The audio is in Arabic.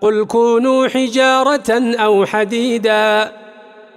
قل كونوا حجارة أو حديدا.